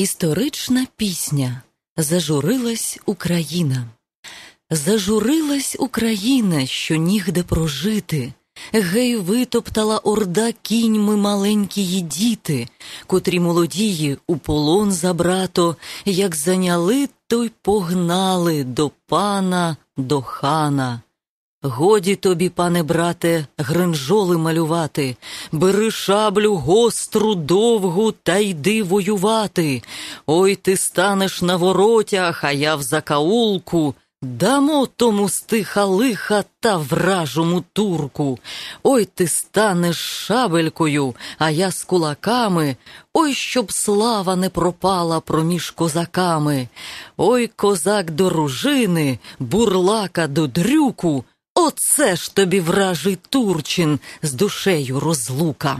Історична пісня Зажурилась Україна. Зажурилась Україна, що нігде прожити. Гей, витоптала орда кіньми маленькії діти, котрі молодії у полон забрато, як зайняли, то й погнали до пана, до хана. Годі тобі, пане брате, гринжоли малювати, бери шаблю гостру, довгу та йди воювати. Ой ти станеш на воротях, а я в закаулку. Дамо тому стиха лиха та вражому турку. Ой ти станеш шабелькою, а я з кулаками. Ой, щоб слава не пропала проміж козаками. Ой, козак до ружини, бурлака до дрюку. Оце ж тобі вражий Турчин з душею розлука.